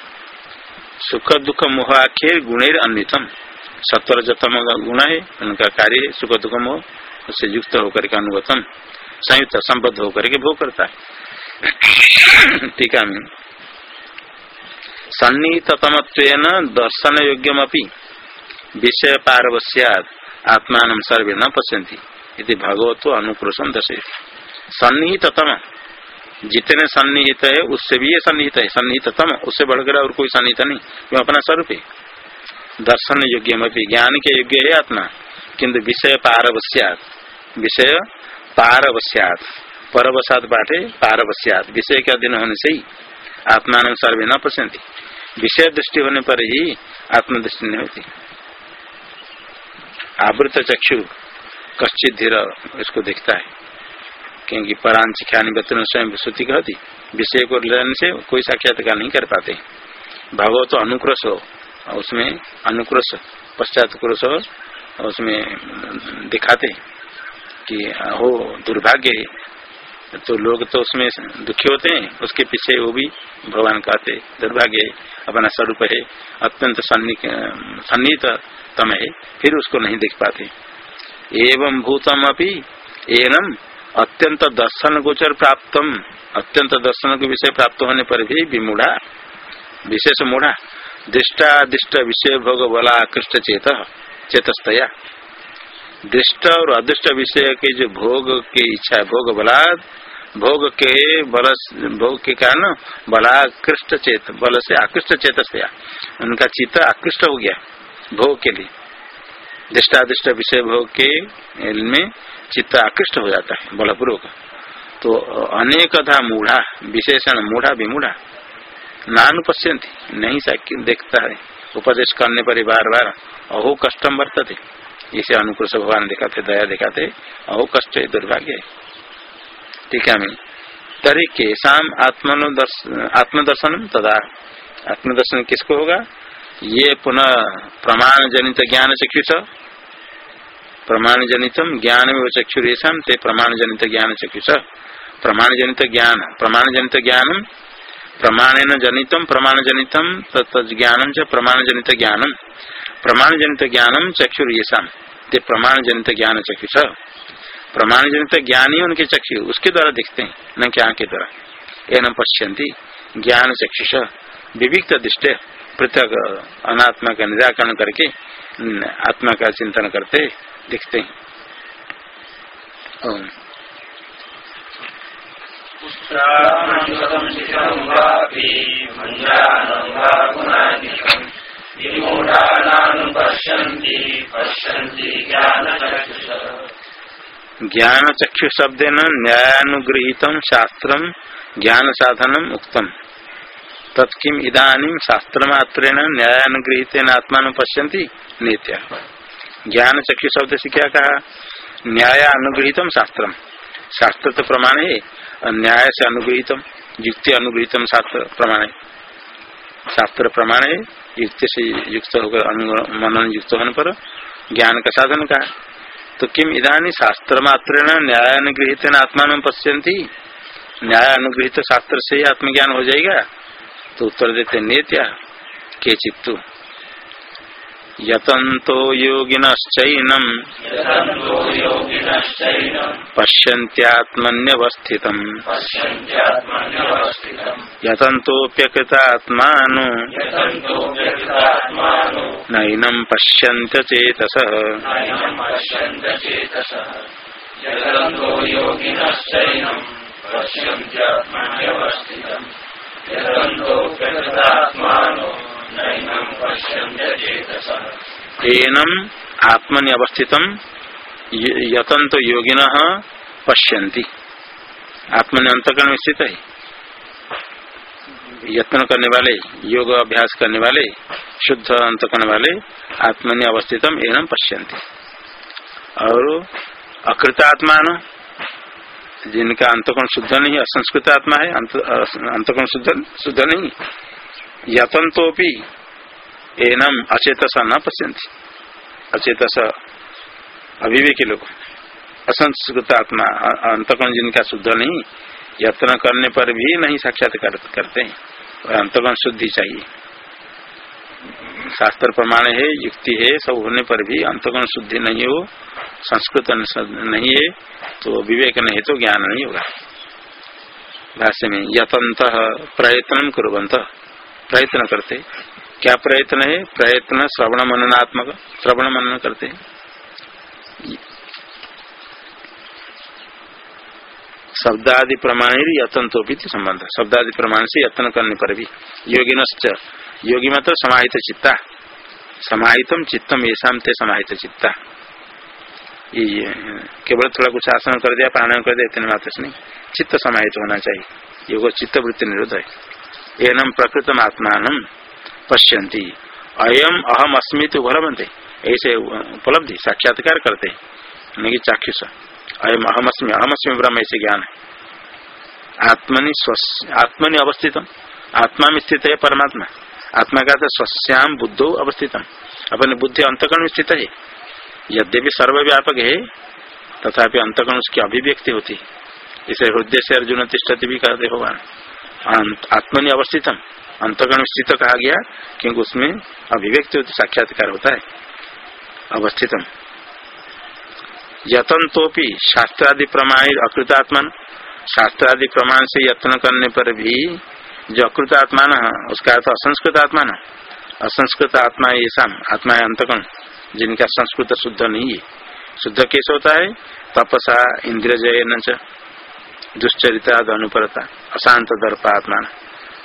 सुख, दुख, मोह आखेर गुणेर अन्वितम। सत्वर, जतम गुण है, उनका कार्य सुख, दुख, मोह, उससे युक्त होकर के अनुगतम। संयुक्त, संबद्ध होकर के भोग करता है। टीका में। सन्नीततम दर्शन योग्यम विषय पारवश्याद आत्मान सर्वे न पश्यंती भगवत अनुक्रोशम दशे सन्निहिततम। जितने सन्निहित है, उससे भी ये सन्निहित है। सन्निहिततम, उससे बढ़कर और कोई सन्निहित नहीं। क्यों अपना स्वरूप है। दर्शन योग्य ज्ञान के योग्य है आत्मा। किंतु विषय पारवश्यात विषय पारवश्यात परवसात पाठे पारवश्यात विषय के अधीन होने से ही आत्मान सर्वे न पश्यंती विषय दृष्टि होने पर ही आत्मदृष्टि नहीं होती। आवृत चक्षु कश्चित धीर इसको देखता है। क्योंकि परांच ख्यान व्यक्ति स्वयं श्रुति कहती, विषय को लेने से कोई साक्षात्कार नहीं कर पाते। भागवत तो अनुक्रोश हो उसमें अनुक्रोश पश्चात क्रोश हो उसमें दिखाते कि, हो, दुर्भाग्य तो लोग तो उसमें दुखी होते हैं, उसके पीछे वो भी भगवान कहते, दुर्भाग्य अपना स्वरूप है, अत्यंत सन्निहित तम है, फिर उसको नहीं देख पाते। एवं भूतम अपनी एनम अत्यंत दर्शन गोचर प्राप्तम। अत्यंत दर्शन के विषय प्राप्त होने पर भी विमूढ़ा, विशेष मूढ़ा दृष्टादिष्ट विषय भोग बला कृष्ट चेत, चेतस्तया। दृष्ट और अदृष्ट विषय के जो भोग की इच्छा, भोग बलाद भोग के बल, भोग के कारण बलाकृष्ट चेत, बल से आकृष्ट चेतस्तया। उनका चित्त आकृष्ट हो गया भोग के लिए। दृष्टादृष्ट विषय भोग के में चित्त आकृष्ट हो जाता है, बलपूर्वक। तो अनेक था मूढ़ा, विशेषण मूढ़ा, विमूढ़ा, नानुपश्यंती, नहीं देखता है। उपदेश करने पर बार बार अहो कष्टम वर्तते। इसे अनुकूल भगवान दिखाते, दया दिखाते, अहो कष्ट दुर्भाग्य ठीक है में तरी केशाम आत्मदर्शन तदा। आत्मदर्शन किसको होगा? ये पुनः प्रमाण जनित ज्ञान चक्षुष प्रमाण जनितम ज्ञान में वो चक्षुरेशम ते प्रमाण जनित ज्ञान चक्षुष प्रमाण जनित ज्ञान प्रमाण जनित ज्ञानम प्रमाणेन जनितम प्रमाण जनितम तत्ज्ञानम च प्रमाण जनित ज्ञानम प्रमाण जनित ज्ञानम चक्षुरेशम ते प्रमाण जनित ज्ञान चक्षुष प्रमाण जनित ज्ञान ही उनके चक्षु, उसके द्वारा दिखते हैं, न क्या के द्वारा। एन पश्यंती ज्ञान चक्षुष विविक्त दृष्टि पृथक अनात्मा का निराकरण करके आत्मा का चिंतन करते दिखते हैं। ज्ञान चक्षु शब्द न न्यायानुगृहित शास्त्र ज्ञान साधनम उक्तम। तत्किम इधानी शास्त्र मात्रेण न्यायानुगृहित आत्मा नित्या। ज्ञान चक्षु शब्द से क्या कहा, न्याय अनुगृहितम शास्त्र शास्त्र तो प्रमाण है न्याय से अनुगृहितम युक्ति अनुगृहितम शास्त्र प्रमाण। है शास्त्र प्रमाण है युक्ति से युक्त होकर मनन युक्त होने पर ज्ञान का साधन का तो किम इधानी शास्त्र मात्र न्याय अनुगृहित आत्मा पश्यंती न्याय अनुगृहित शास्त्र से आत्मज्ञान हो जाएगा? तो उत्तर देते नेत्या के चित्तु यतन्तो योगिनश्चैनम्। पश्यन्त्यात्मन्यवस्थितम्। यतन्तोऽप्यकृतात्मानो। नैनं पश्यन्त्य चेतसः। पश्यन्त्यात्मन्यवस्थितम्। एनम आत्मनि अवस्थित यतंत योगिन पश्यन्ति। आत्मनि अंतकरण में स्थित है यत्न करने वाले योग अभ्यास करने वाले शुद्ध अंतकरण वाले आत्मनि अवस्थितम एनम पश्यन्ति। और अकृतात्मान जिनका अंतकोण शुद्ध नहीं असंस्कृत आत्मा है अंतकोण शुद्ध शुद्ध नहीं। यतंतो भी एनम अचेतस न पश्यंती अचेतस अभिवेकी लोग असंस्कृत आत्मा अंतकोण जिनका शुद्ध नहीं, यत्न करने पर भी नहीं साक्षात्कार करते हैं। अंतकोण शुद्धि चाहिए। शास्त्र प्रमाण है, युक्ति है, सब होने पर भी अंतगुण शुद्धि नहीं हो, संस्कृत नहीं है तो विवेक नहीं तो ज्ञान नहीं होगा। भाष्य में यतंत प्रयत्न कुरंत प्रयत्न करते। क्या प्रयत्न है? प्रयत्न श्रवण मननात्मक, श्रवण मनन करते। शब्दादि प्रमाण ही यतंतो भी संबंध। शब्दादि प्रमाण से यत्न करने पर भी। योगिनश्च योगी मतलब समाहित चित्ता। समाहितम चित्तम ऐसा ते समाहित चित्ता। ये केवल थोड़ा कुछ आसन कर दिया, प्राणायाम कर दिया, इतने मात्र नहीं। चित्त समाहित होना चाहिए। योग चित्त वृत्ति निरुद्ध है। एनम प्रकृतम आत्मान पश्यंती अयम अहम अस्मित बनते ऐसे उपलब्धि, साक्षात्कार करते चाक्षुष। अयम अहम अस्मी अहम अस्मी ब्रह्म ऐसे ज्ञान है। आत्मनि आत्मनि अवस्थित आत्मा में स्थित है परमात्मा। आत्मा का तो स्वश्याम बुद्धो अवस्थित अपने बुद्धि अंतकरण स्थित है। यद्यपि सर्वव्यापक है, तथापि अंतकरण उसकी अभिव्यक्ति होती। है इसे हृदय से अर्जुन तिष्ठति भी कहते भगवान। आत्मनि अवस्थितम। अंतकरण स्थित कहा गया, क्योंकि उसमें अभिव्यक्ति होती, साक्षात्कार होता है। अवस्थितम। यतन तो शास्त्रादि प्रमाण अकृतात्मन। शास्त्रादि प्रमाण से यत्न करने पर भी जो अकृत आत्मा न उसका अर्थ असंस्कृत आत्मा न असंस्कृत आत्मा ये शाम आत्मा है अंतकण जिनका संस्कृत शुद्ध नहीं है। शुद्ध कैसे होता है? तपसा इंद्रिय जय न दुश्चरिता अनुपरता, अशांत दर्प आत्मा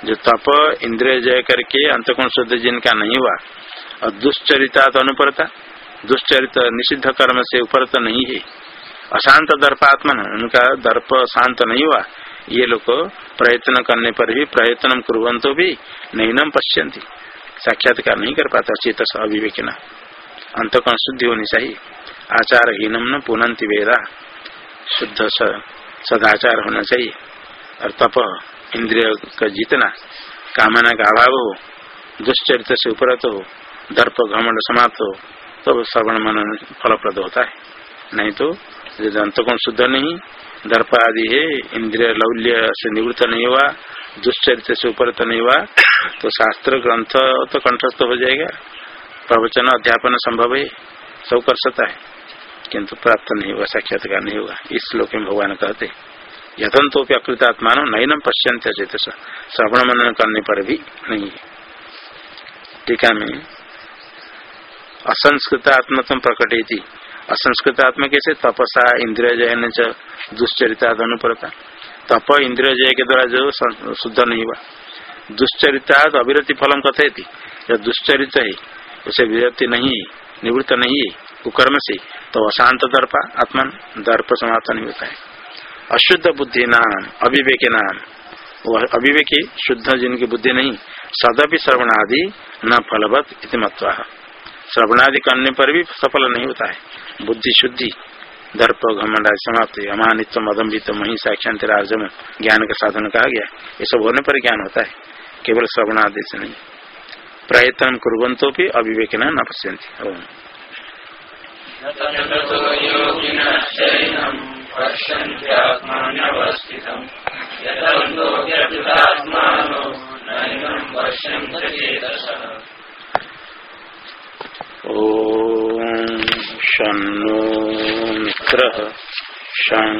जो तप इंद्रिय जय करके अंतकोण शुद्ध जिनका नहीं हुआ, और दुश्चरिता अनुपरता, दुश्चरित निषिद्ध कर्म से उपरत नहीं है। अशांत दर्प आत्मा उनका दर्प शांत नहीं हुआ ये लोग प्रयत्न करने पर भी प्रयत्न कुरंतो भी नहीं नम पश्यंती साक्षात्कार नहीं कर पाता चेत अविवेक न अंतकरण शुद्धि होनी चाहिए। आचार हीनम न पुनंति वेदा। शुद्ध सदाचार होना चाहिए। और तप, इंद्रिय का जीतना कामना का अभाव हो दुश्चरित से उपरत हो, दर्प, घमंड समाप्त हो तो श्रवण मन फलप्रद होता है। नहीं तो अंतकोण शुद्ध नहीं दर्प आदि है इंद्रिय लौल्य से निवृत्त नहीं हुआ दुष्चरित्र से उपरत नहीं हुआ तो शास्त्र ग्रंथ तो कंठस्थ हो जाएगा। प्रवचन, अध्यापन संभव है, सब कर सकता है, किंतु प्राप्त नहीं हुआ, साक्षात्कार नहीं हुआ। इस श्लोक में भगवान कहते यथन भी अकृतात्मा नैनम पश्यंत चेत श्रवण मनन करने पर भी नहीं है। टीका में। असंस्कृत आत्मत्म प्रकट असंस्कृत आत्मा कैसे तपसा इंद्रिय जयन दुश्चरिता अनुपरता तप इंद्रिय जय के द्वारा जो शुद्ध नहीं हुआ। दुश्चरिता अविरति फलम कथे थी जब दुश्चरित है, उसे विरति नहीं, निवृत्त नहीं है कुकर्म से। तो अशांत दर्पा, आत्मन दर्प समाप्त नहीं होता है। अशुद्ध बुद्धि नाम, अविवेक नाम। वह अविवेकी, शुद्ध जिनकी बुद्धि नहीं, सदपि श्रवणादि न फलवत इति श्रवणादि करने पर भी सफल नहीं होता है। बुद्धि शुद्धि दर्प घमंडा समाप्त अमानित्व मदम्बित मही साक्षांत राजम ज्ञान का साधन कहा गया ये सब होने पर ज्ञान होता है। केवल श्रवणादि से नहीं। प्रयत्न कुरंतो भी अविवेक न पश्यंती ॐ शन्नो मित्र शं